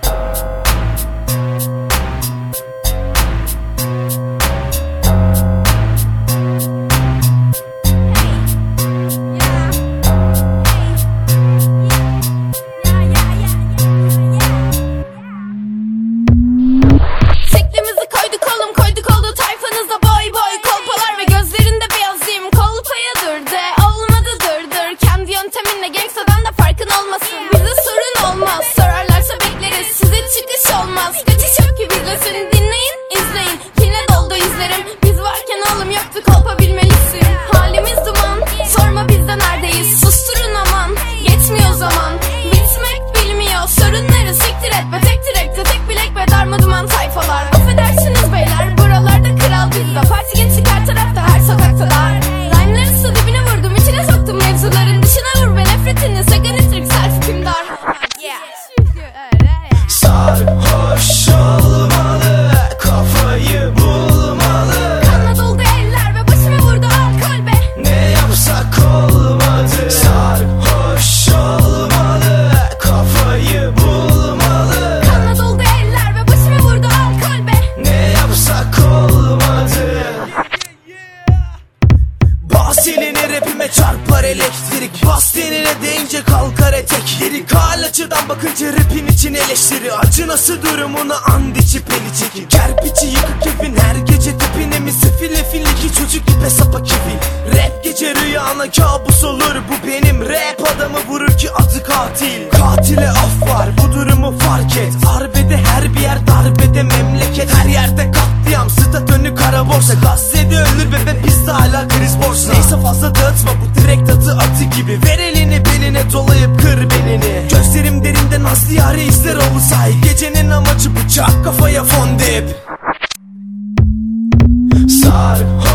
Thank elektrik. Bas denine deyince kalkar etek. Lirik hal açıdan bakınca rapin için eleştiri. Acı nasıl durumunu and içi peli çekin. Kerpiçi yıkık evin her gece tepine mi Sefil efil iki çocuk ipe sapa kefil Rap gece rüyana kabus olur Bu benim rap adamı vurur ki adı katil. Katile af var bu durumu fark et. Arbede her bir yer darbede memleket dağıtma bu direkt atı atı gibi. Ver elini beline dolayıp kır belini. Gözlerim derinde nazlı yare izler oldu say. Gecenin amacı bıçak kafaya fondip Sarhoş